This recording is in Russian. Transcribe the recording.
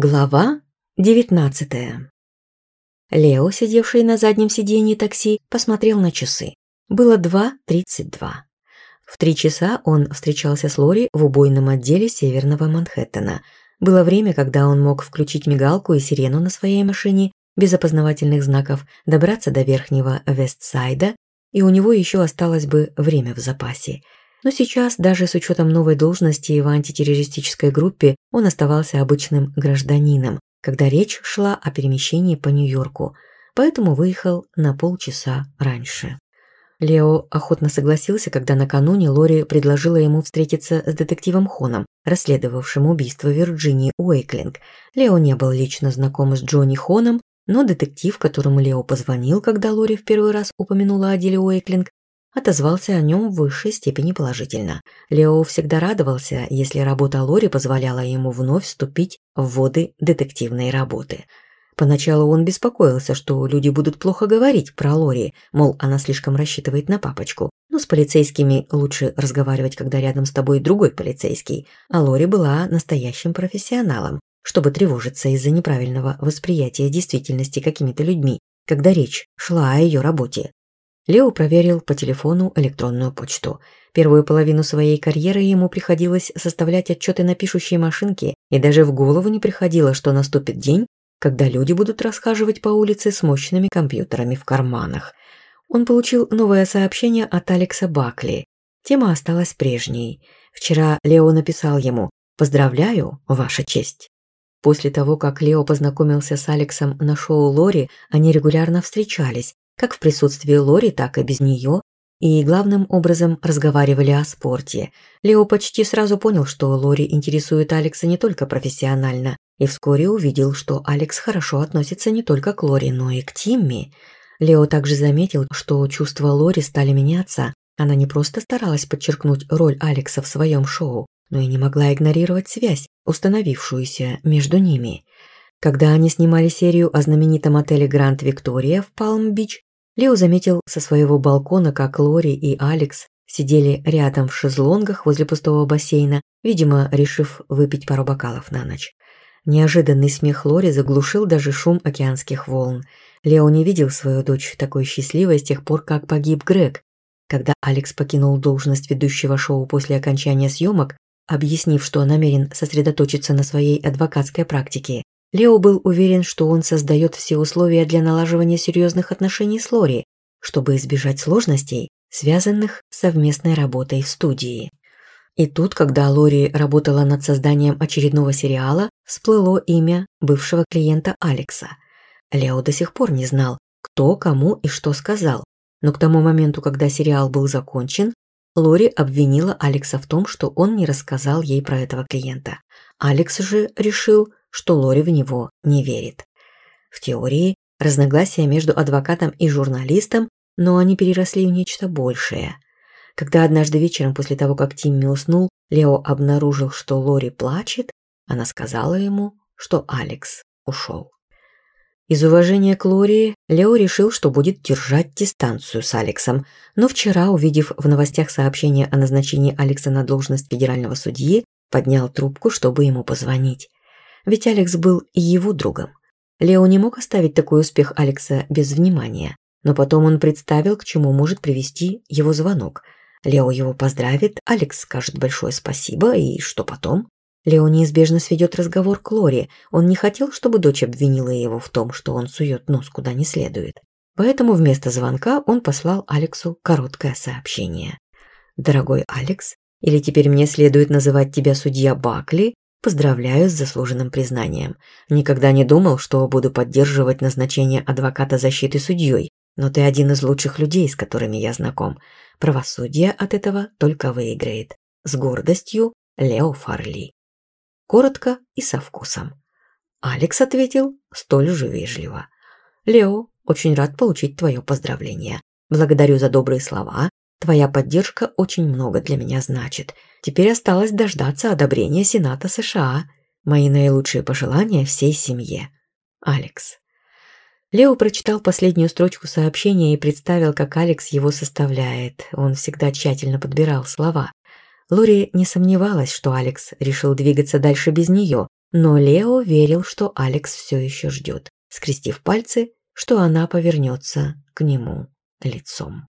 Глава 19 Лео, сидевший на заднем сиденье такси, посмотрел на часы. Было 2.32. В три часа он встречался с Лори в убойном отделе Северного Манхэттена. Было время, когда он мог включить мигалку и сирену на своей машине без опознавательных знаков, добраться до верхнего Вестсайда, и у него еще осталось бы время в запасе – но сейчас, даже с учетом новой должности в антитеррористической группе, он оставался обычным гражданином, когда речь шла о перемещении по Нью-Йорку, поэтому выехал на полчаса раньше. Лео охотно согласился, когда накануне Лори предложила ему встретиться с детективом Хоном, расследовавшим убийство Вирджинии Уэйклинг. Лео не был лично знаком с Джонни Хоном, но детектив, которому Лео позвонил, когда Лори в первый раз упомянула о деле Уэйклинг, отозвался о нем в высшей степени положительно. Лео всегда радовался, если работа Лори позволяла ему вновь вступить в воды детективной работы. Поначалу он беспокоился, что люди будут плохо говорить про Лори, мол, она слишком рассчитывает на папочку. Но с полицейскими лучше разговаривать, когда рядом с тобой другой полицейский. А Лори была настоящим профессионалом, чтобы тревожиться из-за неправильного восприятия действительности какими-то людьми, когда речь шла о ее работе. Лео проверил по телефону электронную почту. Первую половину своей карьеры ему приходилось составлять отчеты на пишущей машинке, и даже в голову не приходило, что наступит день, когда люди будут расхаживать по улице с мощными компьютерами в карманах. Он получил новое сообщение от Алекса Бакли. Тема осталась прежней. Вчера Лео написал ему «Поздравляю, Ваша честь». После того, как Лео познакомился с Алексом на шоу Лори, они регулярно встречались, как в присутствии Лори, так и без нее, и главным образом разговаривали о спорте. Лео почти сразу понял, что Лори интересует Алекса не только профессионально, и вскоре увидел, что Алекс хорошо относится не только к Лори, но и к Тимми. Лео также заметил, что чувства Лори стали меняться. Она не просто старалась подчеркнуть роль Алекса в своем шоу, но и не могла игнорировать связь, установившуюся между ними. Когда они снимали серию о знаменитом отеле «Гранд Виктория» в Палм-Бич, Лео заметил со своего балкона, как Лори и Алекс сидели рядом в шезлонгах возле пустого бассейна, видимо, решив выпить пару бокалов на ночь. Неожиданный смех Лори заглушил даже шум океанских волн. Лео не видел свою дочь такой счастливой с тех пор, как погиб Грег. Когда Алекс покинул должность ведущего шоу после окончания съемок, объяснив, что намерен сосредоточиться на своей адвокатской практике, Лео был уверен, что он создает все условия для налаживания серьезных отношений с Лори, чтобы избежать сложностей, связанных с совместной работой в студии. И тут, когда Лори работала над созданием очередного сериала, всплыло имя бывшего клиента Алекса. Лео до сих пор не знал, кто кому и что сказал, но к тому моменту, когда сериал был закончен, Лори обвинила Алекса в том, что он не рассказал ей про этого клиента. Алекс же решил, что Лори в него не верит. В теории разногласия между адвокатом и журналистом, но они переросли в нечто большее. Когда однажды вечером после того, как Тимми уснул, Лео обнаружил, что Лори плачет, она сказала ему, что Алекс ушел. Из уважения к Лори Лео решил, что будет держать дистанцию с Алексом, но вчера, увидев в новостях сообщение о назначении Алекса на должность федерального судьи, поднял трубку, чтобы ему позвонить ведь Алекс был и его другом. Лео не мог оставить такой успех Алекса без внимания, но потом он представил, к чему может привести его звонок. Лео его поздравит, Алекс скажет большое спасибо, и что потом? Лео неизбежно сведет разговор к Лоре, он не хотел, чтобы дочь обвинила его в том, что он сует нос куда не следует. Поэтому вместо звонка он послал Алексу короткое сообщение. «Дорогой Алекс, или теперь мне следует называть тебя судья Бакли, Поздравляю с заслуженным признанием. Никогда не думал, что буду поддерживать назначение адвоката защиты судьей, но ты один из лучших людей, с которыми я знаком. Правосудие от этого только выиграет. С гордостью Лео Фарли. Коротко и со вкусом. Алекс ответил столь же вежливо. «Лео, очень рад получить твое поздравление. Благодарю за добрые слова. Твоя поддержка очень много для меня значит. Теперь осталось дождаться одобрения Сената США. Мои наилучшие пожелания всей семье. Алекс. Лео прочитал последнюю строчку сообщения и представил, как Алекс его составляет. Он всегда тщательно подбирал слова. Лори не сомневалась, что Алекс решил двигаться дальше без нее, но Лео верил, что Алекс все еще ждет, скрестив пальцы, что она повернется к нему лицом.